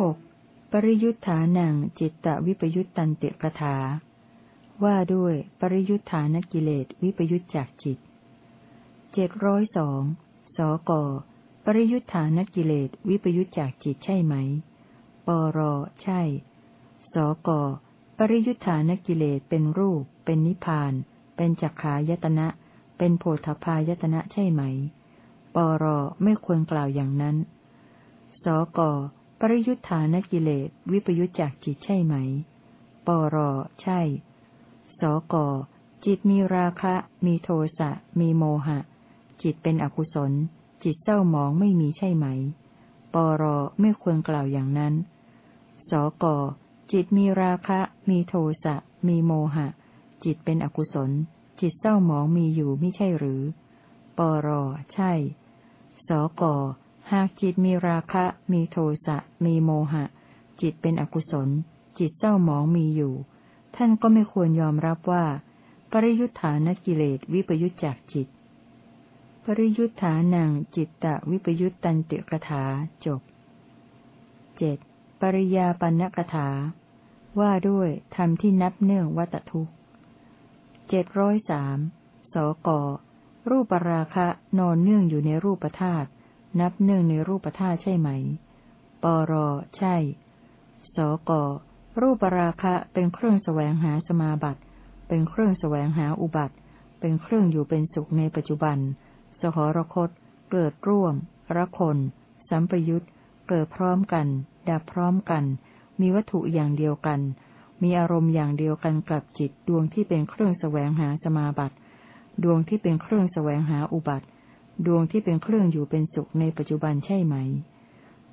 หกปริยุทธานังจิตตวิปยุตตันติกถา ว่าด้วยปริยุทธานกิเลสวิปยุตจากจิตเจ็ดร้อยสองสกปริยุทธานกิเลสวิปยุตจากจิตใช่ไหม ปรใช่ สก ริยุทธานกิเลสเป็นรูป เป็นนิพพาน เป็นจักขายตนะ เป็นโพธพายตนะใช่ไหม ปรไม่ควรกล่าวอย่างนั้น สกปริยุทธานกิเลสวิปยุจจากจิตใช่ไหม ปรใช่ สกจิตมีราคะ มีโทสะ มีโมหะ จิตเป็นอกุศล จิตเศร้าหมองไม่มีใช่ไหม ปรไม่ควรกล่าวอย่างนั้น สก จิตมีราคะ มีโทสะ มีโมหะ จิตเป็นอกุศล จิตเศร้าหมองมีอยู่ไม่ใช่หรือ ปรใช่ สกหากจิตมีราคะ มีโทสะ มีโมหะ จิตเป็นอกุศล จิตเศร้าหมองมีอยู่ ท่านก็ไม่ควรยอมรับว่า ปริยุทธานกิเลสวิปยุทธจากจิต ปริยุทธานังจิตตะวิปยุตตันติกถาจบเจ็ดปริยาปันกถา ว่าด้วยธรรมที่นับเนื่องวัตทุกเจ็ดร้อยสามสก รูปราคะนอนเนื่องอยู่ในรูปธาตุนับหนึ่องในรูปธาตุใช่ไหม ปร ใช่ สก รูปราคะเป็นเครื่องแสวงหาสมาบัติ เป็นเครื่องแสวงหาอุบัติ เป็นเครื่องอยู่เป็นสุขในปัจจุบัน สหรคต เกิดร่วม ระคน สัมปยุตเกิดพร้อมกัน ดับพร้อมกัน มีวัตถุอย่างเดียวกัน มีอารมณ์อย่างเดียวกันกับจิตดวงที่เป็นเครื่องแสวงหาสมาบัติ ดวงที่เป็นเครื่องแสวงหาอุบัติ ดวงที่เป็นเครื่องอยู่เป็นสุขในปัจจุบันใช่ไหม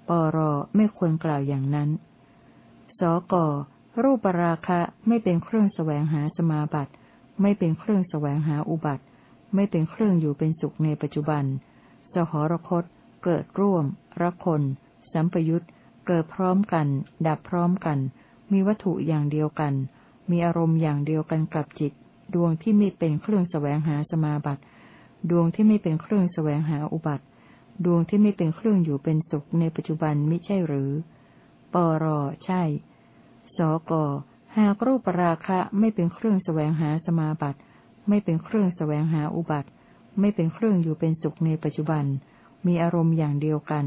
ปรไม่ควรกล่าวอย่างนั้น สกรูปราคะไม่เป็นเครื่องแสวงหาสมาบัติ ไม่เป็นเครื่องแสวงหาอุบัติ ไม่เป็นเครื่องอยู่เป็นสุขในปัจจุบัน สหรคต เกิดร่วมรักคน สัมปยุต เกิดพร้อมกัน ดับพร้อมกัน มีวัตถุอย่างเดียวกัน มีอารมณ์อย่างเดียวกันกับจิต ดวงที่ไม่เป็นเครื่องแสวงหาสมาบัติ ดวงที่ไม่เป็นเครื่องแสวงหาอุบัติ ดวงที่ไม่เป็นเครื่องอยู่เป็นสุขในปัจจุบันมิใช่หรือ ปรใช่ สกหากรูปราคะไม่เป็นเครื่องแสวงหาสมาบัติ ไม่เป็นเครื่องแสวงหาอุบัติ ไม่เป็นเครื่องอยู่เป็นสุขในปัจจุบัน มีอารมณ์อย่างเดียวกัน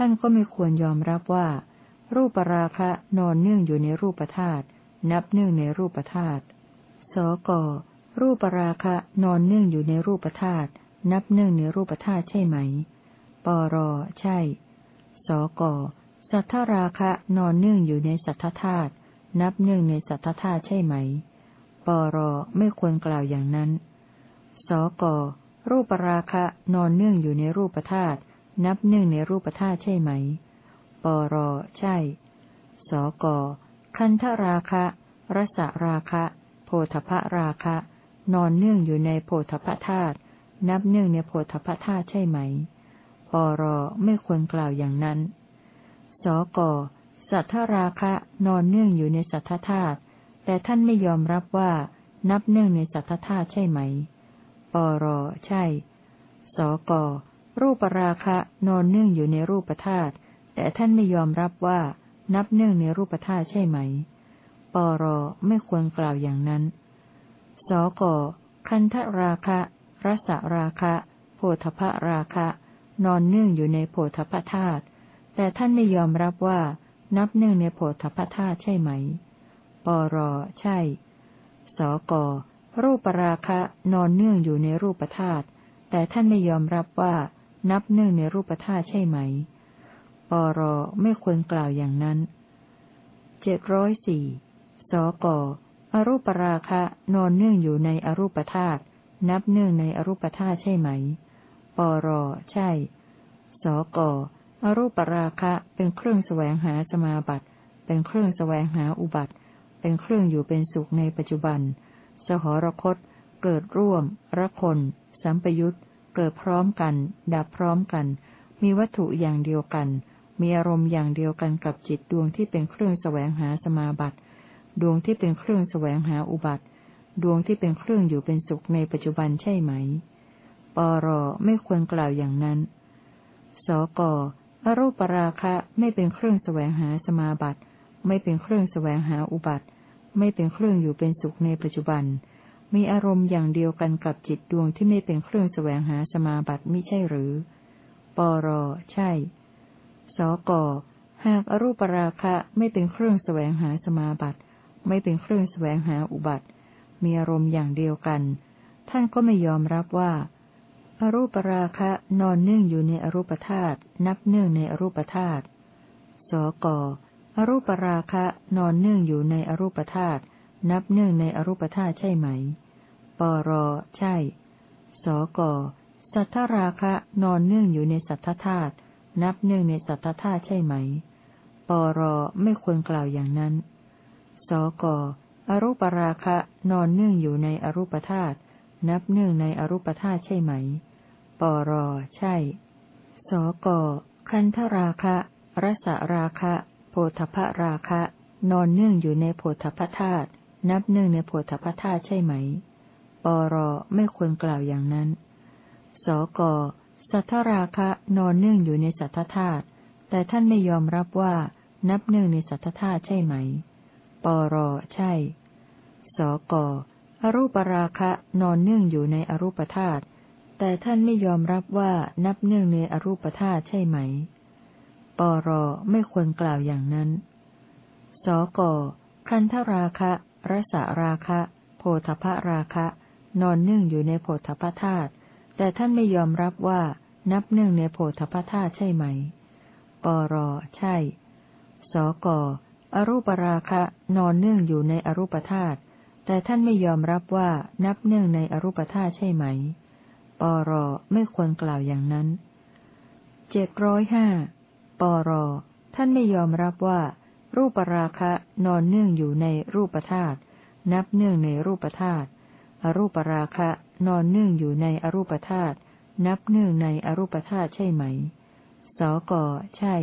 ท่านก็ไม่ควรยอมรับว่า รูปราคะนอนเนื่องอยู่ในรูปธาตุนับเนื่องในรูปธาตุสกรูปราคะนอนเนื่องอยู่ในรูปธาตุนับเนื่องในรูปธาตุใช่ไหม ปรใช่ สกสัทธราคะนอนเนื่องอยู่ในสัทธธาตุนับเนื่องในสัทธธาตุใช่ไหม ปรไม่ควรกล่าวอย่างนั้น สกรูปราคะนอนเนื่องอยู่ในรูปธาตุ นับเนื่งในรูปธาตุใช่ไหม ปร ใช่ สก คันธราคะ รสราคะ โพธพราคะ นอนเนื่องอยู่ในโพธพธาตุ นับเนื่องในโพธพธาตุใช่ไหม ปร ไม่ควรกล่าวอย่างนั้น สก สัทธราคะ นอนเนื่องอยู่ในสัทธธาตุ แต่ท่านไม่ยอมรับว่า นับเนื่องในสัทธธาตุใช่ไหม ปร ใช่ สก รูปราคะนอนเนื่องอยู่ในรูปธาตุแต่ท่านไม่ยอมรับว่า นับเนื่องในรูปธาตุใช่ไหม ปรไม่ควรกล่าวอย่างนั้น สกคันธราคะรสราคะโพธพราคะ นอนเนื่องอยู่ในโพธพธาตุแต่ท่านไม่ยอมรับว่า นับเนื่องในโพธพธาตุใช่ไหม ปรใช่ สกรูปราคะนอนเนื่องอยู่ในรูปธาตุแต่ท่านไม่ยอมรับว่า นับเนื่องในรูปธาตุใช่ไหม ปรไม่ควรกล่าวอย่างนั้นเจ็ดร้อยสี่สกอรูปราคะ นอนเนื่องอยู่ในอรูปธาตุนับเนื่องในอรูปธาตุใช่ไหม ปรใช่ สกอรูปราคะเป็นเครื่องแสวงหาสมาบัติ เป็นเครื่องแสวงหาอุบัติ เป็นเครื่องอยู่เป็นสุขในปัจจุบัน สหรคต เกิดร่วมระคน สัมปยุต เกิดพร้อมกัน ดับพร้อมกัน มีวัตถุอย่างเดียวกัน มีอารมณ์อย่างเดียวกันกับจิตดวงที่เป็นเครื่องแสวงหาสมาบัติ ดวงที่เป็นเครื่องแสวงหาอุบัติ ดวงที่เป็นเครื่องอยู่เป็นสุขในปัจจุบันใช่ไหม ปรไม่ควรกล่าวอย่างนั้น สกอรูปราคะไม่เป็นเครื่องแสวงหาสมาบัติ ไม่เป็นเครื่องแสวงหาอุบัติ ไม่เป็นเครื่องอยู่เป็นสุขในปัจจุบัน มีอารมณ์อย่างเดียวกันกับจิตดวงที่ไม่เป็นเครื่องแสวงหาสมาบัติมิใช่หรือ ปร ใช่ สก หากอรูปราคะไม่เป็นเครื่องแสวงหาสมาบัติ ไม่เป็นเครื่องแสวงหาอุบัติ มีอารมณ์อย่างเดียวกัน ท่านก็ไม่ยอมรับว่า อรูปราคะนอนเนื่องอยู่ในอรูปธาตุนับเนื่องในอรูปธาตุ สก อรูปราคะนอนเนื่องอยู่ในอรูปธาตุ นับเนื่องในอรูปธาตุใช่ไหม ปร ใช่ สก สัทธราคะนอนเนื่องอยู่ในสัทธธาตุ นับเนื่องในสัทธธาตุใช่ไหม ปร ไม่ควรกล่าวอย่างนั้น สก อรูปราคะนอนเนื่องอยู่ในอรูปธาตุ นับเนื่องในอรูปธาตุใช่ไหม ปร ใช่ สก คันธราคะ รสราคะ โพธพราคะ นอนเนื่องอยู่ในโพธพธาตุ นับเนื่งในโพธพธาตุใช่ไหม ปรไม่ควรกล่าวอย่างนั้น สกสัทธราคะนอนเนื่องอยู่ในสัทธธาตุแต่ท่านไม่ยอมรับว่านับเนื่งในสัทธธาตุใช่ไหม ปรใช่ สกอรูปราคะนอนเนื่องอยู่ในอรูปธาตุแต่ท่านไม่ยอมรับว่านับเนื่องในอรูปธาตุใช่ไหม ปรไม่ควรกล่าวอย่างนั้น สกคันธราคะ รสาราคะ โพธพราคะ นอนเนื่องอยู่ในโพธพธาตุแต่ท่านไม่ยอมรับว่านับเนื่องในโพธพธาตุใช่ไหม ปร ใช่ สก อรูปราคะ นอนเนื่องอยู่ในอรูปธาตุแต่ท่านไม่ยอมรับว่านับเนื่องในอรูปธาตุใช่ไหม ปร ไม่ควรกล่าวอย่างนั้น เจ็ดร้อยห้า ปร ท่านไม่ยอมรับว่า รูปราคะนอนเนื่องอยู่ในรูปธาตุนับเนื่องในรูปธาตุอรูปราคะนอนเนื่องอยู่ในอรูปธาตุนับเนื่องในอรูปธาตุใช่ไหม สก ใช่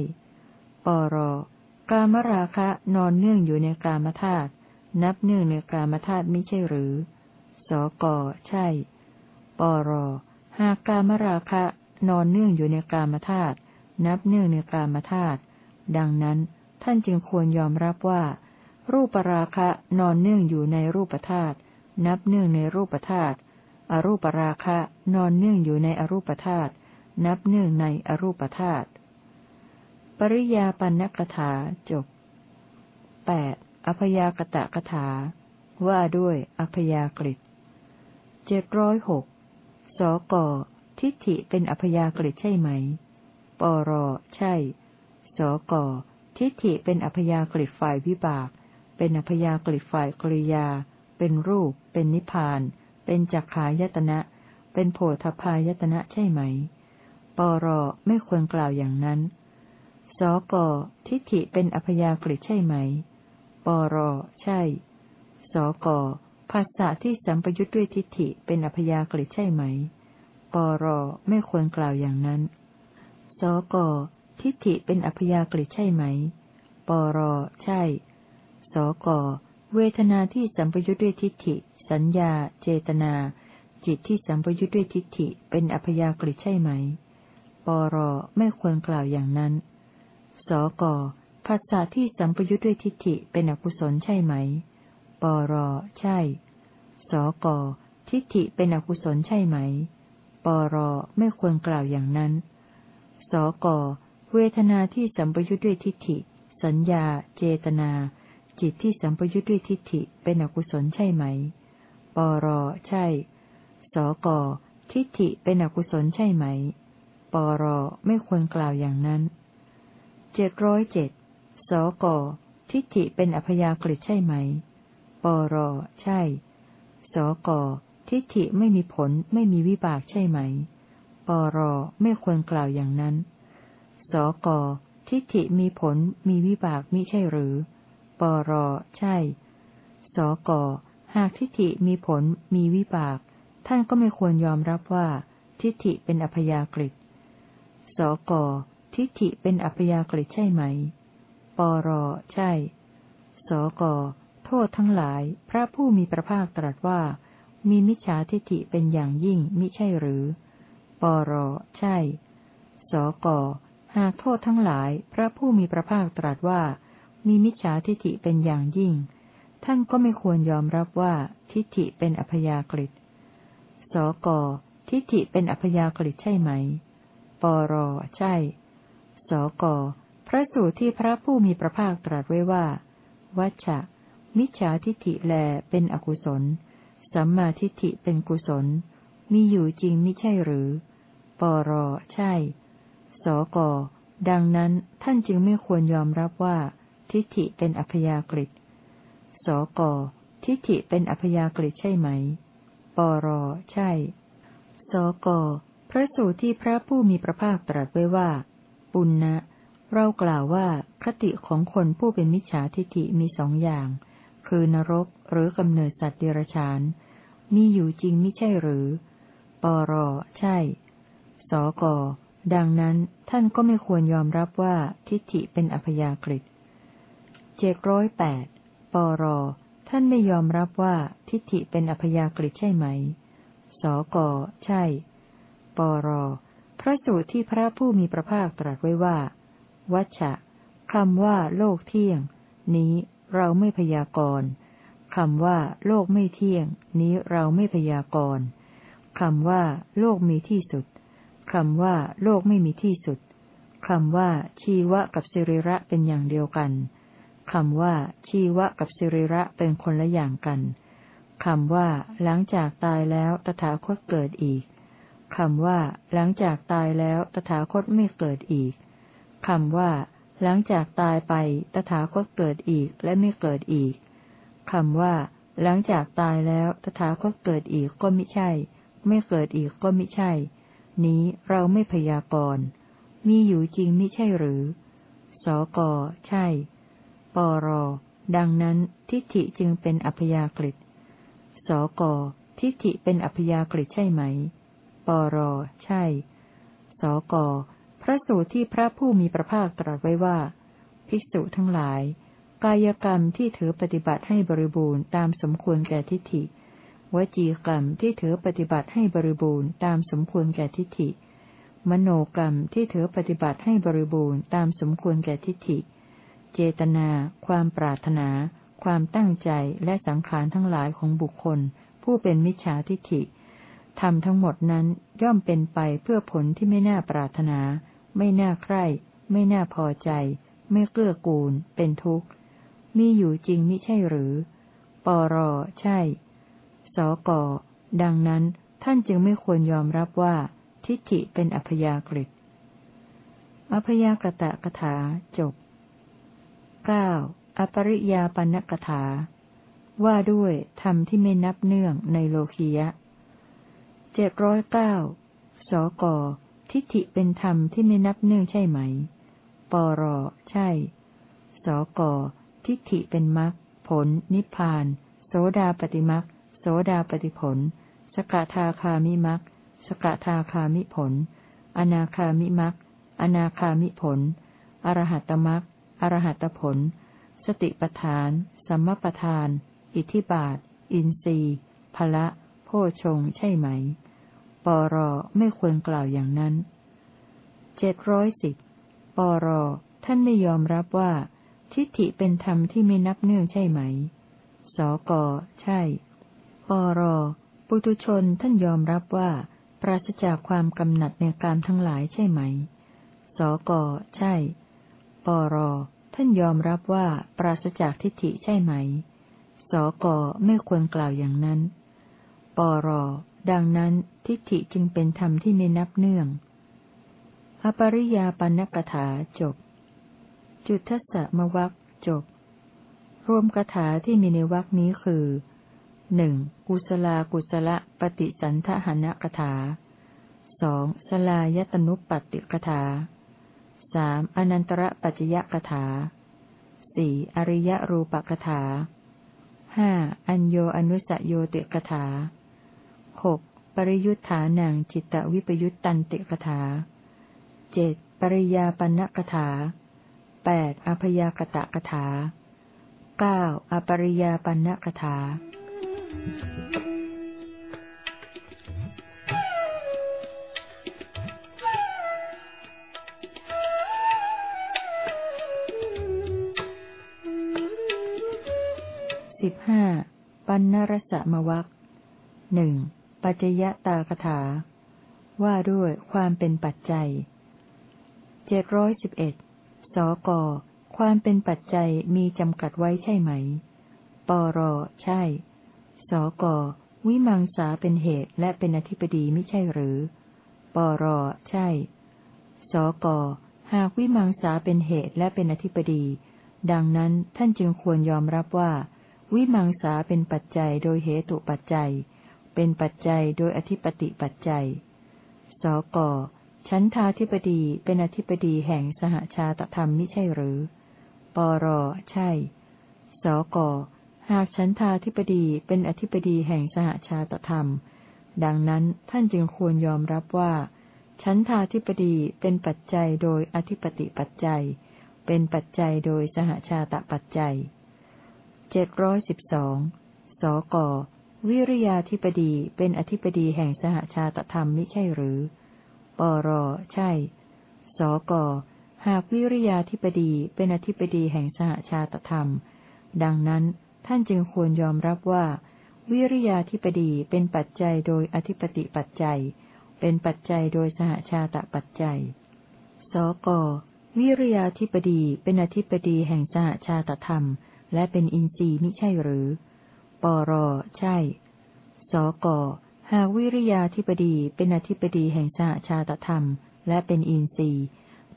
ปร กามราคะนอนเนื่องอยู่ในกามธาตุนับเนื่องในกามธาตุไม่ใช่หรือ สก ใช่ ปร หากกามราคะนอนเนื่องอยู่ในกามธาตุนับเนื่องในกามธาตุดังนั้น ท่านจึงควรยอมรับว่า รูปราคะนอนเนื่องอยู่ในรูปธาตุนับเนื่องในรูปธาตุอรูปราคะนอนเนื่องอยู่ในอรูปธาตุนับเนื่องในอรูปธาตุปริยาปันนกถาจบแปดอพยากตะกถา ว่าด้วยอพยากฤิเจ็ดร้อยหกสกทิฏฐิเป็นอัพยากฤิใช่ไหม ปร ใช่ สก ทิฏฐิเป็นอัพยากฤิฝ่ายวิบาก เป็นอัพยากฤิฝ่ายกริยา เป็นรูป เป็นนิพพาน เป็นจักขายตนะ เป็นโพธพายตนะใช่ไหม ปรไม่ควรกล่าวอย่างนั้นสกทิฏฐิเป็นอัพยากฤิใช่ไหม ปรใช่ สกภาษาที่สัมปยุทธ์ด้วยทิฏฐิเป็นอัพยากฤิใช่ไหม ปรไม่ควรกล่าวอย่างนั้น สก ทิฏฐิเป็นอัพยากฤิใช่ไหม ปร ใช่ สก เวทนาที่สัมปยุทธ์ด้วยทิฏฐิ สัญญา เจตนา จิตที่สัมปยุทธ์ด้วยทิฏฐิเป็นอัพยากฤิใช่ไหม ปร ไม่ควรกล่าวอย่างนั้น สกภาษาที่สัมปยุทธ์ด้วยทิฏฐิเป็นอกุศลใช่ไหม ปร ใช่ สก ทิฏฐิเป็นอกุศลใช่ไหม ปร ไม่ควรกล่าวอย่างนั้น สก เวทนาที่สัมปยุทธ์ด้วยทิฏฐิ สัญญา เจตนา จิตที่สัมปยุทธ์ด้วยทิฏฐิเป็นอกุศลใช่ไหม ปรใช่ สกทิฏฐิเป็นอกุศลใช่ไหม ปรไม่ควรกล่าวอย่างนั้น เจ็ดร้อยเจ็ด สกทิฏฐิเป็นอพยากฤิใช่ไหม ปรใช่ สกทิฏฐิไม่มีผลไม่มีวิบากใช่ไหม ปรไม่ควรกล่าวอย่างนั้น สก ทิฏฐิมีผล มีวิบากมิใช่หรือ ปร ใช่ สก หากทิฏฐิมีผล มีวิบาก ท่านก็ไม่ควรยอมรับว่า ทิฏฐิเป็นอัพยากฤิสก ทิฏฐิเป็นอัพยากฤิใช่ไหม ปร ใช่ สก โทษทั้งหลาย พระผู้มีพระภาคตรัสว่า มีมิจฉาทิฏฐิเป็นอย่างยิ่งมิใช่หรือ ปร ใช่ สก หากโทษทั้งหลายพระผู้มีพระภาคตรัสว่า มีมิจฉาทิฏฐิเป็นอย่างยิ่ง ท่านก็ไม่ควรยอมรับว่าทิฏฐิเป็นอัพยากฤิตสกทิฏฐิเป็นอัพยากฤิตใช่ไหม ปรใช่ สกพระสูตรที่พระผู้มีพระภาคตรัสไว้ว่าวัชชะ มิจฉาทิฏฐิแลเป็นอกุศล สัมมาทิฏฐิเป็นกุศล มีอยู่จริงมิใช่หรือ ปรใช่ สก ดังนั้นท่านจึงไม่ควรยอมรับว่า ทิฏฐิเป็นอัพยากฤิสก ทิฏฐิเป็นอัพยากฤิใช่ไหม ปร ใช่ สก พระสูตรที่พระผู้มีพระภาคตรัสไว้ว่า ปุณณะเรากล่าวว่าคติของคนผู้เป็นมิจฉาทิฏฐิมีสองอย่าง คือนรกหรือกำเนิดสัตว์เดรัจฉาน มีอยู่จริงไม่ใช่หรือ ปร ใช่ สก ดังนั้นท่านก็ไม่ควรยอมรับว่าทิฏฐิเป็นอัพยากฤิตเจ็ดร้อยแปดปรท่านไม่ยอมรับว่าทิฏฐิเป็นอัพยากฤิตใช่ไหม สก ใช่ ปร พระสูตรที่พระผู้มีพระภาคตรัสไว้ว่า วัชชะคำว่าโลกเที่ยง นี้เราไม่พยากรณ์คำว่าโลกไม่เที่ยง นี้เราไม่พยากรณ์คำว่า โลกมีที่สุด คำว่า โลกไม่มีที่สุด คำว่า ชีวะกับสิริระเป็นอย่างเดียวกัน คำว่า ชีวะกับสิริระเป็นคนละอย่างกัน คำว่า หลังจากตายแล้วตถาคตเกิดอีก คำว่า หลังจากตายแล้วตถาคตไม่เกิดอีก คำว่า หลังจากตายไปตถาคตเกิดอีกและไม่เกิดอีก คำว่า หลังจากตายแล้วตถาคตเกิดอีกก็ไม่ใช่ ไม่เกิดอีกก็ไม่ใช่ นี้เราไม่พยากรณ์มีอยู่จริงไม่ใช่หรือ สก ใช่ ปร ดังนั้นทิฏฐิจึงเป็นอัพยากฤิสก ทิฏฐิเป็นอัพยากฤิใช่ไหม ปร ใช่ สก พระสูตรที่พระผู้มีพระภาคตรัสไว้ว่า ภิกษุทั้งหลาย กายกรรมที่ถือปฏิบัติให้บริบูรณ์ตามสมควรแก่ทิฏฐิ วจีกรรมที่ถือปฏิบัติให้บริบูรณ์ตามสมควรแก่ทิฏฐิ มโนกรรมที่ถือปฏิบัติให้บริบูรณ์ตามสมควรแก่ทิฏฐิ เจตนา ความปรารถนา ความตั้งใจและสังขารทั้งหลายของบุคคล ผู้เป็นมิจฉาทิฏฐิทำทั้งหมดนั้นย่อมเป็นไปเพื่อผลที่ไม่น่าปรารถนา ไม่น่าใคร่ ไม่น่าพอใจ ไม่เกื้อกูล เป็นทุกข์ มีอยู่จริงมิใช่หรือ ปรใช่ สก ดังนั้นท่านจึงไม่ควรยอมรับว่า ทิฏฐิเป็นอัพยากฤิอพยากตะกถาจบเก้าอปริยาปันกถา ว่าด้วยธรรมที่ไม่นับเนื่องในโลคียะเจ็ดร้อยเก้าสก ทิฏฐิเป็นธรรมที่ไม่นับเนื่องใช่ไหม ปร ใช่ สก ทิฏฐิเป็นมรรคผล นิพพาน โสดาปฏิมรรค สดาปฏิผล สกทาคามิมรรคสกทาคามิผล อนาคามิมรรคอนาคามิผล อรหัตมรรคอรหัตผล สติปทาน สัมมปทาน อิทิบาท อินทรีย์พละโพชงใช่ไหม ปรไม่ควรกล่าวอย่างนั้น เจ็ดร้อยสิบปรท่านไม่ยอมรับว่า ทิฏฐิเป็นธรรมที่ไม่นับเนื่องใช่ไหม สก ใช่ ปรปุตุชนท่านยอมรับว่า ปราศจากความกำหนัดในการทั้งหลายใช่ไหม สก ใช่ ปร ท่านยอมรับว่าปราศจากทิฏฐิใช่ไหม สก ไม่ควรกล่าวอย่างนั้น ปร ดังนั้นทิฏฐิจึงเป็นธรรมที่ไม่นับเนื่อง อปริยาปันกถาจบ จุทัสสะมวักจบ รวมกถาที่มีในวักนี้คือ หนึ่งกุศลากุศลปฏิสันทหนกถาสองสลายตนุปปติกถาสามอนันตระปัจยกถาสี่อริยรูปกถาห้าอัญโยอนุสโยติกถาหกปริยุทธานังจิตตวิปยุตตันติกถาเจ็ดปริยาปักถาแปดอภยากตะกถาเก้าอปริยาปันนกถา สิบห้าปันนรสมวักหนึ่งปัจจยตาคถา ว่าด้วยความเป็นปัจจัยเจ็ดร้อยสิบเอ็ดสก ความเป็นปัจจัยมีจำกัดไว้ใช่ไหม ปร ใช่ สก วิมังสาเป็นเหตุและเป็นอธิปดีไม่ใช่หรือ ปร ใช่ สก หากวิมังสาเป็นเหตุและเป็นอธิปดี ดังนั้นท่านจึงควรยอมรับว่า วิมังสาเป็นปัจจัยโดยเหตุปัจจัย เป็นปัจจัยโดยอธิปติปัจจัย สกฉันทาธิปดีเป็นอธิปดีแห่งสหชาตธรรมไมิใช่หรือ ปร ใช่ สก หากฉันทาธิปดีเป็นอธิปดีแห่งสหชาตธรรม ดังนั้นท่านจึงควรยอมรับว่า ฉันทาธิปดีเป็นปัจจัยโดยอธิปติปัจจัย เป็นปัจจัยโดยสหชาตปัจจัยเจ็ดร้อยสิบสองสกวิริยาธิปดีเป็นอธิปดีแห่งสหชาตธรรมมิใช่หรือ ปร ใช่ สก หากวิริยาธิปดีเป็นอธิปดีแห่งสหชาตธรรม ดังนั้น ท่านจึงควรยอมรับว่า วิริยาธิปดีเป็นปัจจัยโดยอธิปติปัจจัย เป็นปัจจัยโดยสหชาตปัจจัย สก วิริยาธิปดีเป็นอธิปดีแห่งสหชาตธรรม และเป็นอินทรีย์มิใช่หรือ ปร ใช่ สก หากวิริยาธิปดีเป็นอธิปดีแห่งสหชาตธรรม และเป็นอินทรีย์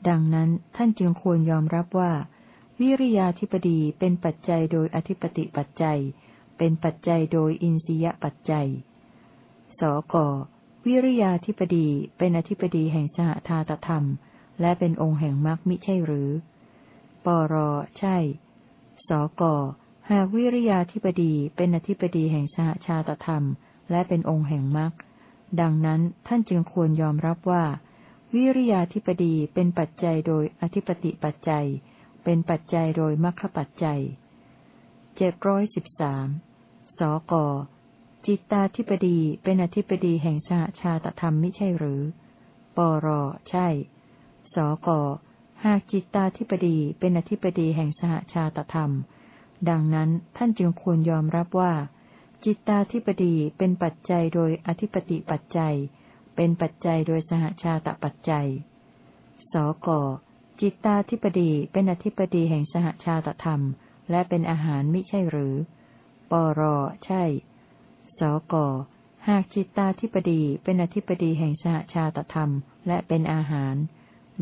ดังนั้นท่านจึงควรยอมรับว่า วิริยาธิปดีเป็นปัจจัยโดยอธิปติปัจจัย เป็นปัจจัยโดยอินทรียปัจจัย สก วิริยาธิปดีเป็นอธิปดีแห่งสหธาตธรรม และเป็นองค์แห่งมรรคมิใช่หรือ ปร ใช่ สก หากวิริยาธิปดีเป็นอธิปดีแห่งสหชาตธรรม และเป็นองค์แห่งมรรค ดังนั้นท่านจึงควรยอมรับว่า วิริยาธิปดีเป็นปัจจัยโดยอธิปติปัจจัย เป็นปัจจัยโดยมรรคปัจจัยเจ็ดร้อยสิบสามสก จิตตาธิปดีเป็นอธิปดีแห่งชาชาตธรรมไม่ใช่หรือ ปรใช่ สก หากจิตตาธิปดีเป็นอธิปดีแห่งสหชาตธรรม ดังนั้นท่านจึงควรยอมรับว่า จิตตาธิปดีเป็นปัจจัยโดยอธิปติปัจจัย เป็นปัจจัยโดยสหชาตปัจจัย สก จิตตาธิปดีเป็นอธิปดีแห่งสหชาตธรรม และเป็นอาหารมิใช่หรือ ปรใช่ สกหากจิตตาธิปดีเป็นอธิปดีแห่งสหชาตธรรม และเป็นอาหาร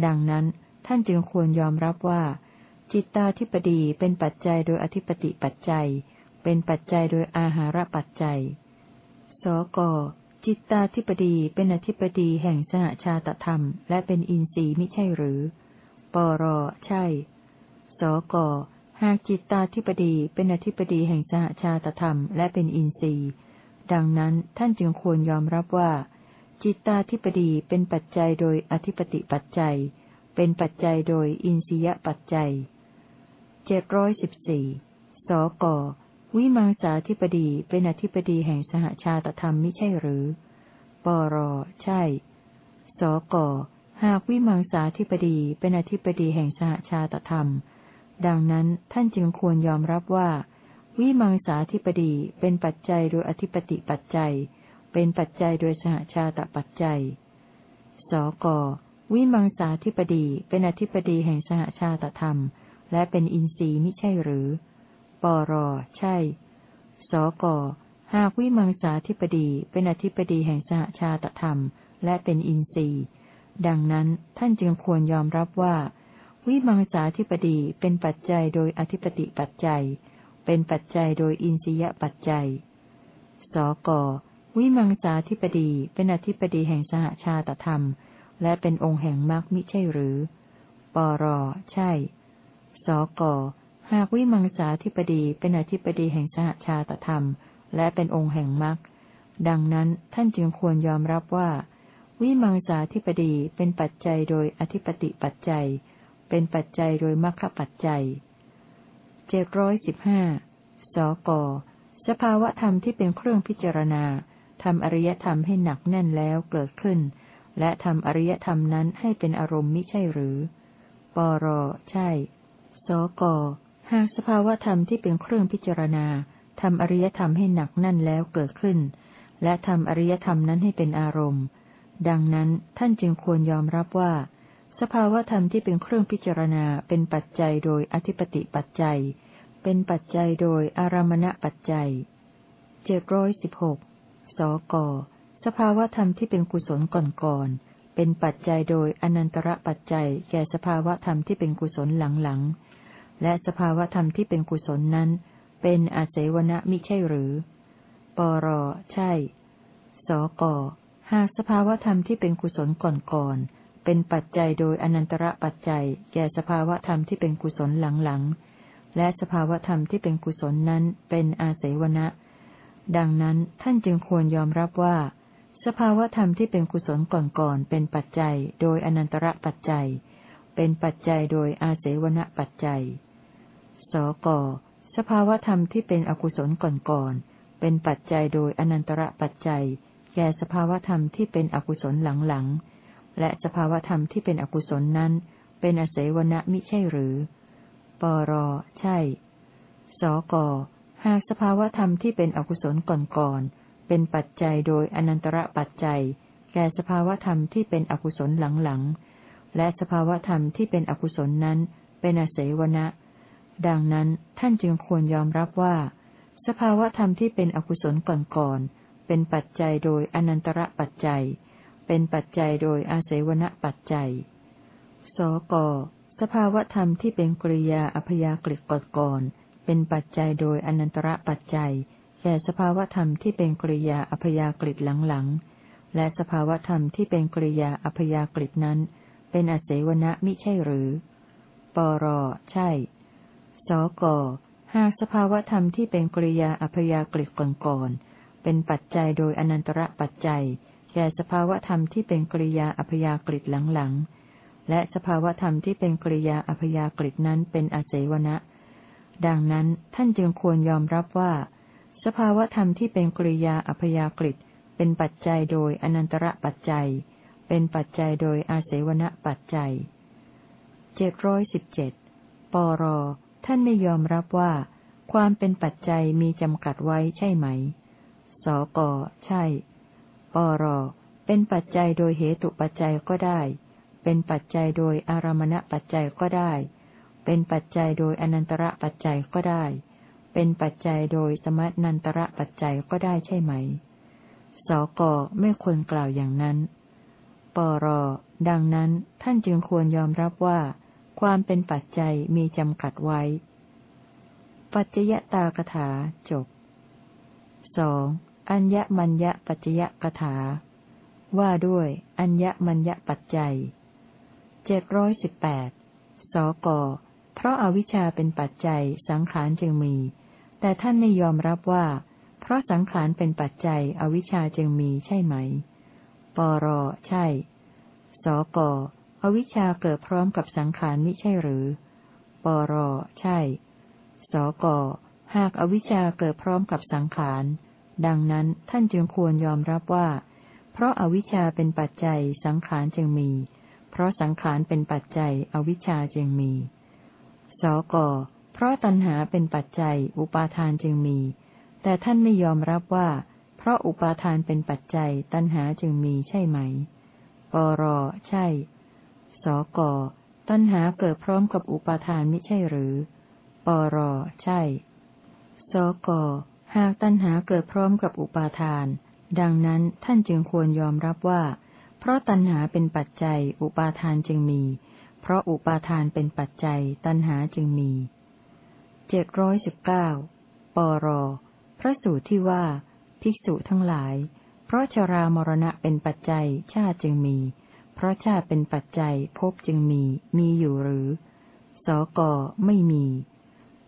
ดังนั้นท่านจึงควรยอมรับว่า จิตตาธิปดีเป็นปัจจัยโดยอธิปติปัจจัย เป็นปัจจัยโดยอาหารปัจจัย สกจิตตาธิปดีเป็นอธิปดีแห่งสหชาตธรรม และเป็นอินทรีย์ไม่ใช่หรือ ปรใช่ สกหากจิตตาธิปดีเป็นอธิปดีแห่งสหชาตธรรมและเป็นอินทรีย์ ดังนั้นท่านจึงควรยอมรับว่า จิตตาธิปดีเป็นปัจจัยโดยอธิปติปัจจัย เป็นปัจจัยโดยอินทรียปัจจัยเจ็ดร้อยสิบสี่สกวิมังสาธิปดีเป็นอธิปดีแห่งสหชาตธรรมมิใช่หรือ ปรใช่ สก หากวิมังสาธิปดีเป็นอธิปดีแห่งสหชาตธรรม ดังนั้นท่านจึงควรยอมรับว่า วิมังสาธิปดีเป็นปัจจัยโดยอธิปติปัจจัย เป็นปัจจัยโดยสหชาตปัจจัย สก วิมังสาธิปดีเป็นอธิปดีแห่งสหชาตธรรม และเป็นอินทรีย์มิใช่หรือ ปร ใช่ สก หากวิมังสาธิปดีเป็นอธิปดีแห่งสหชาตธรรม และเป็นอินทรีย์ ดังนั้นท่านจึงควรยอมรับว่า วิมังสาธิปดีเป็นปัจจัยโดยอธิปติปัจจัย เป็นปัจจัยโดยอินทรียปัจจัย สก วิมังสาธิปดีเป็นอธิปดีแห่งสหชาตธรรม และเป็นองค์แห่งมรรคมิใช่หรือ ปร ใช่ สก หากวิมังสาธิปดีเป็นอธิปดีแห่งสหชาตธรรม และเป็นองค์แห่งมรรค ดังนั้นท่านจึงควรยอมรับว่า วิมังสาธิปดีเป็นปัจจัยโดยอธิปติปัจจัย เป็นปัจจัยโดยมรรคปัจจัยเจ็ดร้อยสิบห้าสก สภาวธรรมที่เป็นเครื่องพิจารณาทำอริยธรรมให้หนักแน่นแล้วเกิดขึ้น และทำอริยธรรมนั้นให้เป็นอารมณ์มิใช่หรือ ปรใช่ สก หากสภาวธรรมที่เป็นเครื่องพิจารณาทำอริยธรรมให้หนักแน่นแล้วเกิดขึ้น และทำอริยธรรมนั้นให้เป็นอารมณ์ ดังนั้นท่านจึงควรยอมรับว่า สภาวธรรมที่เป็นเครื่องพิจารณาเป็นปัจจัยโดยอธิปติปัจจัย เป็นปัจจัยโดยอารมณปัจจัยเจ็ดร้อยสิบหกสก สภาวธรรมที่เป็นกุศลก่อนๆ เป็นปัจจัยโดยอนันตระปัจจัยแก่สภาวธรรมที่เป็นกุศลหลังๆ และสภาวธรรมที่เป็นกุศลนั้น เป็นอาเสวณะมิใช่หรือ ปร ใช่ สก หากสภาวธรรมที่เป็นกุศลก่อนๆ เป็นปัจจัยโดยอนันตระปัจจัย แก่สภาวธรรมที่เป็นกุศลหลังๆ และสภาวธรรมที่เป็นกุศลนั้นเป็นอาเสวณะดังนั้นท่านจึงควรยอมรับว่า สภาวธรรมที่เป็นกุศลก่อนๆ เป็นปัจจัยโดยอนันตระปัจจัย เป็นปัจจัยโดยอาเสวณปัจจัย สก สภาวธรรมที่เป็นอกุศลก่อนๆ เป็นปัจจัยโดยอนันตระปัจจัย แก่สภาวธรรมที่เป็นอกุศลหลังๆ และสภาวธรรมที่เป็นอกุศลนั้น เป็นอาเสวณะมิใช่หรือ ปร ใช่ สก หากสภาวธรรมที่เป็นอกุศลก่อนๆ เป็นปัจจัยโดยอนันตระปัจจัย แก่สภาวธรรมที่เป็นอกุศลหลังๆ และสภาวธรรมที่เป็นอกุศลนั้น เป็นอเสวนะดังนั้นท่านจึงควรยอมรับว่า สภาวธรรมที่เป็นอกุศลก่อนๆ เป็นปัจจัยโดยอนันตระปัจจัย เป็นปัจจัยโดยอาเสวณปัจจัย สก สภาวธรรมที่เป็นกริยาอพยากฤิก่อนเป็นปัจจัยโดยอนันตระปัจจัย แก่สภาวธรรมที่เป็นกริยาอพยากฤิหลังๆ และสภาวธรรมที่เป็นกริยาอพยากฤินั้น เป็นอเสวนะมิใช่หรือ ปร ใช่ สก หากสภาวธรรมที่เป็นกริยาอพยากฤิก่อน เป็นปัจจัยโดยอนันตระปัจจัย แก่สภาวธรรมที่เป็นกริยาอัพยากฤิหลังๆ และสภาวธรรมที่เป็นกริยาอัพยากฤินั้นเป็นอเสวนะ ดังนั้นท่านจึงควรยอมรับว่า สภาวธรรมที่เป็นกริยาอัพยากฤิเป็นปัจจัยโดยอนันตระปัจจัย เป็นปัจจัยโดยอาเสวณปัจจัยเจ็ดร้อยสิบเจ็ดปร ท่านไม่ยอมรับว่า ความเป็นปัจจัยมีจำกัดไว้ใช่ไหม สก ใช่ ปร เป็นปัจจัยโดยเหตุปัจจัยก็ได้ เป็นปัจจัยโดยอารมณปัจจัยก็ได้ เป็นปัจจัยโดยอนันตระปัจจัยก็ได้ เป็นปัจจัยโดยสมนันตระปัจจัยก็ได้ใช่ไหม สก ไม่ควรกล่าวอย่างนั้น ปร ดังนั้นท่านจึงควรยอมรับว่า ความเป็นปัจจัยมีจำกัดไว้ ปัจจยตากถาจบสอง อัญญมัญญปัจจยกถา ว่าด้วย อัญญมัญญปัจจัยเจ็ดร้อยสิบแปดสก เพราะอาวิชชาเป็นปัจจัยสังขารจึงมี แต่ท่านไม่ยอมรับว่า เพราะสังขารเป็นปัจจัยอวิชชาจึงมีใช่ไหม ปร ใช่ สก อวิชชาเกิดพร้อมกับสังขารมิใช่หรือ ปร ใช่ สก หากอวิชชาเกิดพร้อมกับสังขาร ดังนั้นท่านจึงควรยอมรับว่า เพราะอาวิชชาเป็นปัจจัยสังขารจึงมี เพราะสังขารเป็นปัจจัยอวิชชาจึงมี สก เพราะตัณหาเป็นปัจจัยอุปาทานจึงมี แต่ท่านไม่ยอมรับว่า เพราะอุปาทานเป็นปัจจัยตัณหาจึงมีใช่ไหม ปร ใช่ สก ตัณหาเกิดพร้อมกับอุปาทานไม่ใช่หรือ ปร ใช่ สก หากตัณหาเกิดพร้อมกับอุปาทาน ดังนั้นท่านจึงควรยอมรับว่า เพราะตัณหาเป็นปัจจัย อุปาทานจึงมี เพราะอุปาทานเป็นปัจจัย ตัณหาจึงมีเจ็ดร้อยสิบเก้าปร พระสูตรที่ว่า ภิกษุทั้งหลาย เพราะชรามรณะเป็นปัจจัย ชาติจึงมี เพราะชาติเป็นปัจจัยภพจึงมี มีอยู่หรือ สก ไม่มี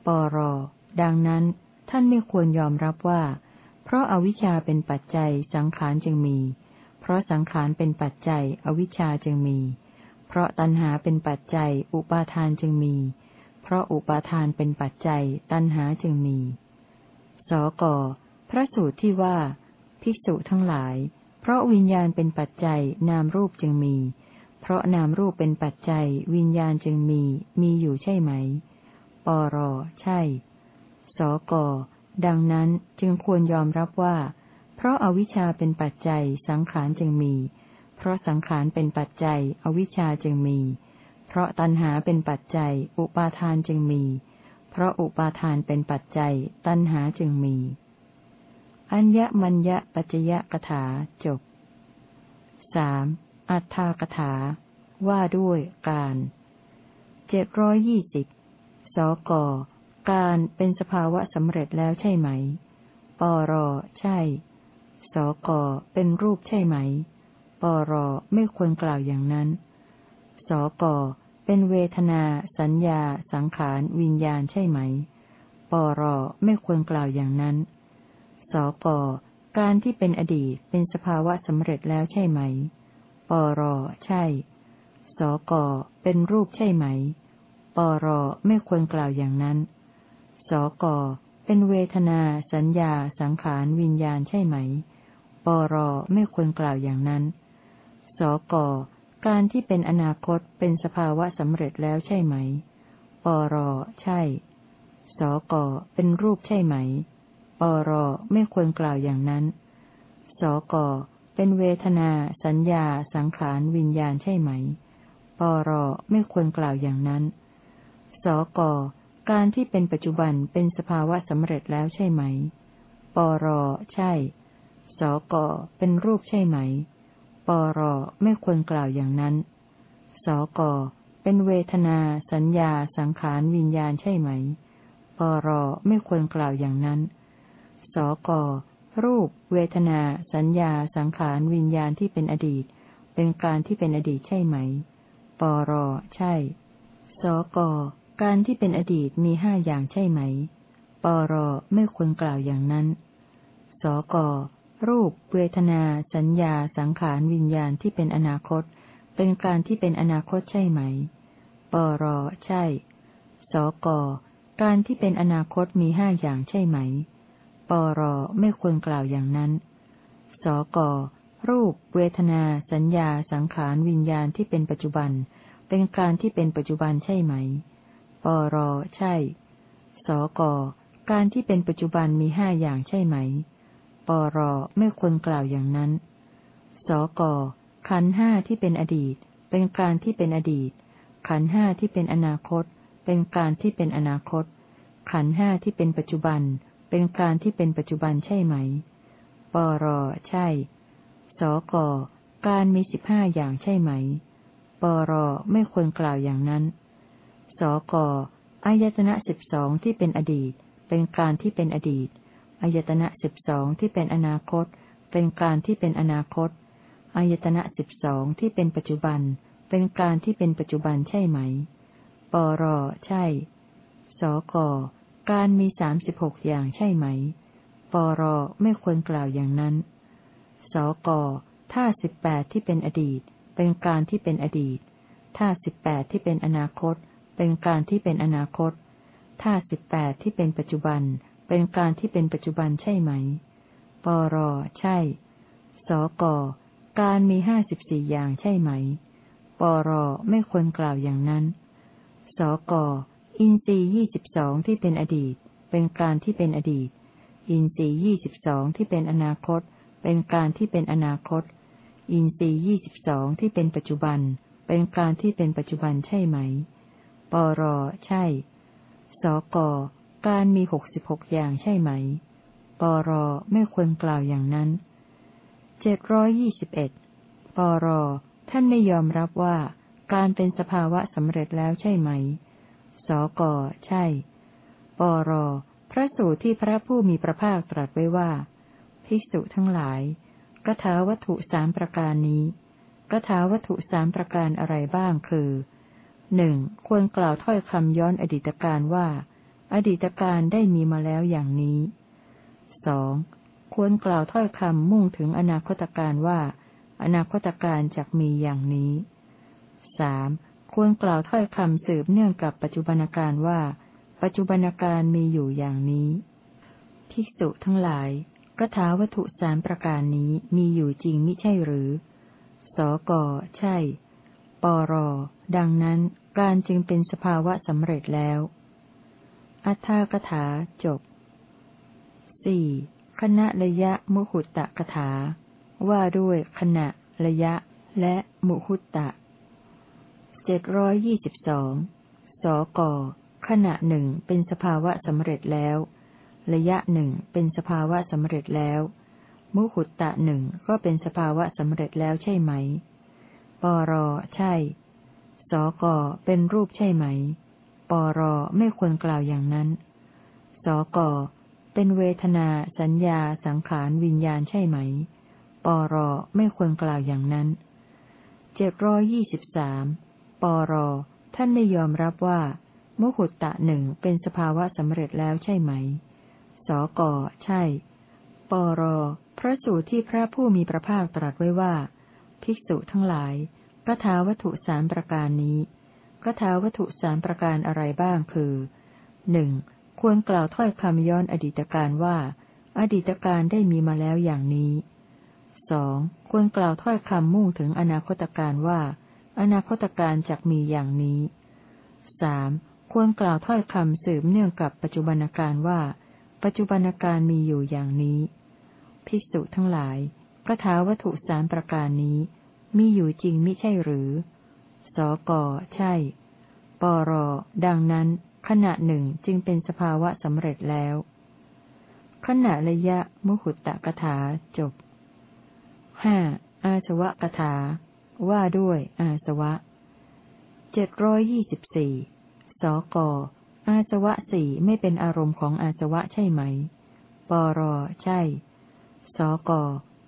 ปร ดังนั้น ท่านไม่ควรยอมรับว่า เพราะอาวิชชาเป็นปัจจัยสังขารจึงมี เพราะสังขารเป็นปัจจัย อวิชชาจึงมี เพราะตัณหาเป็นปัจจัย อุปาทานจึงมีเพเพราะอุปาทานเป็นปัจจัย ตัณหาจึงมี สก พระสูตรที่ว่า ภิกษุทั้งหลาย เพราะวิญญาณเป็นปัจจัย นามรูปจึงมี เพราะนามรูปเป็นปัจจัย วิญญาณจึงมี มีอยู่ใช่ไหม ปร ใช่ สก ดังนั้นจึงควรยอมรับว่า เพราะอาวิชชาเป็นปัจจัยสังขารจึงมี เพราะสังขารเป็นปัจจัย อวิชชาจึงมี เพราะตัณหาเป็นปัจจัย อุปาทานจึงมี เพราะอุปาทานเป็นปัจจัย ตัณหาจึงมี อัญญมัญญปัจจยกถาจบสามอัฏฐากถา ว่าด้วยการเจ็ดร้อยยี่สิบสก การเป็นสภาวะสำเร็จแล้วใช่ไหม ปรใช่ สกเป็นรูปใช่ไหม ปรไม่ควรกล่าวอย่างนั้น สกเป็นเวทนา สัญญา สังขาร วิญญาณใช่ไหม ปรไม่ควรกล่าวอย่างนั้น สกการที่เป็นอดีตเป็นสภาวะสำเร็จแล้วใช่ไหม ปรใช่ สกเป็นรูปใช่ไหม ปรไม่ควรกล่าวอย่างนั้น สก เป็นเวทนา สัญญา สังขาร วิญญาณใช่ไหม ปรไม่ควรกล่าวอย่างนั้น สก การที่เป็นอนาคตเป็นสภาวะสำเร็จแล้วใช่ไหม ปรใช่ สก เป็นรูปใช่ไหม ปรไม่ควรกล่าวอย่างนั้น สก เป็นเวทนา สัญญา สังขาร วิญญาณใช่ไหม ปรไม่ควรกล่าวอย่างนั้น สก การที่เป็นปัจจุบันเป็นสภาวะสำเร็จแล้วใช่ไหม ปรใช่ สกเป็นรูปใช่ไหม ปรไม่ควรกล่าวอย่างนั้น สกเป็นเวทนา สัญญา สังขาร วิญญาณใช่ไหม ปรไม่ควรกล่าวอย่างนั้น สกรูป เวทนา สัญญา สังขาร วิญญาณที่เป็นอดีต เป็นการที่เป็นอดีตใช่ไหม ปรใช่ สก การที่เป็นอดีตมีห้าอย่างใช่ไหม ปรไม่ควรกล่าวอย่างนั้น สกรูปเวทนา สัญญา สังขาร วิญญาณที่เป็นอนาคต เป็นการที่เป็นอนาคตใช่ไหม ปรใช่ สกการที่เป็นอนาคตมีห้าอย่างใช่ไหม ปรไม่ควรกล่าวอย่างนั้น สกรูป เวทนา สัญญา สังขาร วิญญาณที่เป็นปัจจุบัน เป็นการที่เป็นปัจจุบันใช่ไหม ปร ใช่ สก การที่เป็นปัจจุบันมีห้าอย่างใช่ไหม ปร ไม่ควรกล่าวอย่างนั้น สก ขันห้าที่เป็นอดีต เป็นการที่เป็นอดีต ขันห้าที่เป็นอนาคต เป็นการที่เป็นอนาคต ขันห้าที่เป็นปัจจุบัน เป็นการที่เป็นปัจจุบันใช่ไหม ปร ใช่ สก การมีสิบห้าอย่างใช่ไหม ปร ไม่ควรกล่าวอย่างนั้น สกอายตนะสิบสองที่เป็นอดีต เป็นการที่เป็นอดีตอายตนะสิบสองที่เป็นอนาคต เป็นการที่เป็นอนาคตอายตนะสิบสองที่เป็นปัจจุบัน เป็นการที่เป็นปัจจุบันใช่ไหม ปรใช่ สกการมีสามสิบหกอย่างใช่ไหม ปรไม่ควรกล่าวอย่างนั้น สกท่าสิบแปดที่เป็นอดีต เป็นการที่เป็นอดีตท่าสิบแปดที่เป็นอนาคต เป็นการที่เป็นอนาคตท่าสิบแปดที่เป็นปัจจุบัน เป็นการที่เป็นปัจจุบันใช่ไหม ปร ใช่ สก การมีห้าสิบสี่อย่างใช่ไหม ปร ไม่ควรกล่าวอย่างนั้น สก อินทรียี่สิบสองที่เป็นอดีต เป็นการที่เป็นอดีต อินทรียี่สิบสองที่เป็นอนาคต เป็นการที่เป็นอนาคต อินทรียี่สิบสองที่เป็นปัจจุบัน เป็นการที่เป็นปัจจุบันใช่ไหม ปร ใช่ สก การมีหกสิบหกอย่างใช่ไหม ปร ไม่ควรกล่าวอย่างนั้น เจ็ดร้อยยี่สิบเอ็ด ปร ท่านไม่ยอมรับว่า การเป็นสภาวะสำเร็จแล้วใช่ไหม สก ใช่ ปร พระสูตรที่พระผู้มีพระภาคตรัสไว้ว่า ภิกษุทั้งหลายกถาวัตถุสามประการนี้กถาวัตถุสามประการอะไรบ้างคือ หนึ่งควรกล่าวถ้อยคำย้อนอดีตการว่า อดีตการได้มีมาแล้วอย่างนี้สองควรกล่าวถ้อยคำมุ่งถึงอนาคตการว่า อนาคตการจะมีอย่างนี้สามควรกล่าวถ้อยคำสืบเนื่องกับปัจจุบันการว่า ปัจจุบันการมีอยู่อย่างนี้ ภิกษุทั้งหลายกถาวัตถุสามประการนี้มีอยู่จริงมิใช่หรือ สก ใช่ ปร ดังนั้น การจึงเป็นสภาวะสำเร็จแล้ว อัฏฐกถาจบสี่คณะระยะมุหุตตะกถา ว่าด้วยขณะ ระยะ และมุหุตตะเจ็ดร้อยยี่สิบสองสกขณะหนึ่งเป็นสภาวะสำเร็จแล้ว ระยะหนึ่งเป็นสภาวะสำเร็จแล้ว มุหุตตะหนึ่งก็เป็นสภาวะสำเร็จแล้วใช่ไหม ปรใช่ สกเป็นรูปใช่ไหม ปรไม่ควรกล่าวอย่างนั้น สกเป็นเวทนา สัญญา สังขาร วิญญาณใช่ไหม ปรไม่ควรกล่าวอย่างนั้น เจ็ดร้อยี่สิบสาม ปรท่านไม่ยอมรับว่า มุหุตตะหนึ่งเป็นสภาวะสำเร็จแล้วใช่ไหม สกใช่ ปรพระสูตรที่พระผู้มีพระภาคตรัสไว้ว่า ภิกษุทั้งหลาย กถาวัตถุสามประการนี้กระถาวัตถุสามประการอะไรบ้างคือหนึ่งควรกล่าวถ้อยคำย้อนอดีตการว่า อดีตการได้มีมาแล้วอย่างนี้สองควรกล่าวถ้อยคำมุ่งถึงอนาคตการว่า อนาคตการจักมีอย่างนี้สามควรกล่าวถ้อยคำสืบเนื่องกับปัจจุบันการว่า ปัจจุบันการมีอยู่อย่างนี้ ภิกษุทั้งหลายกระถาวัตถุสามประการนี้ มีอยู่จริงมิใช่หรือ สก ใช่ ปร ดังนั้น ขณะหนึ่งจึงเป็นสภาวะสำเร็จแล้ว ขณะระยะมุหุตตะกถาจบห้าอาสวะกถา ว่าด้วย อาสวะเจ็ดร้อยยี่สิบสี่สก อาสวะสี่ไม่เป็นอารมณ์ของอาสวะใช่ไหม ปร ใช่ สก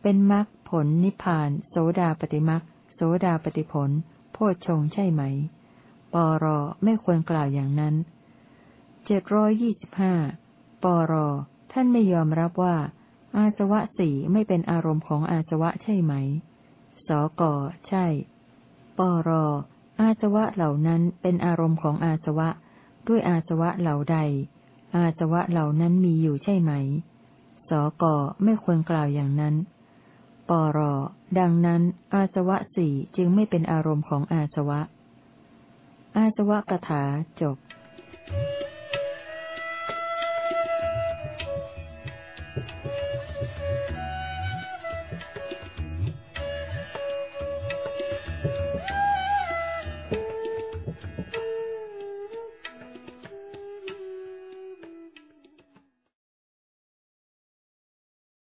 เป็นมรรค ผลนิพพาน โสดาปฏิมรรคโสดาปฏิผล โพชฌงใช่ไหม ปรไม่ควรกล่าวอย่างนั้นเจ็ดร้อยยี่สิบห้าปรท่านไม่ยอมรับว่า อาสวะสี่ไม่เป็นอารมณ์ของอาสวะใช่ไหม สกใช่ ปรอาสวะเหล่านั้นเป็นอารมณ์ของอาสวะ ด้วยอาสวะเหล่าใด อาสวะเหล่านั้นมีอยู่ใช่ไหม สกไม่ควรกล่าวอย่างนั้น ปร ดังนั้น อาสวะสี่จึงไม่เป็นอารมณ์ของอาสวะ อาสวะกถาจบ Thank you.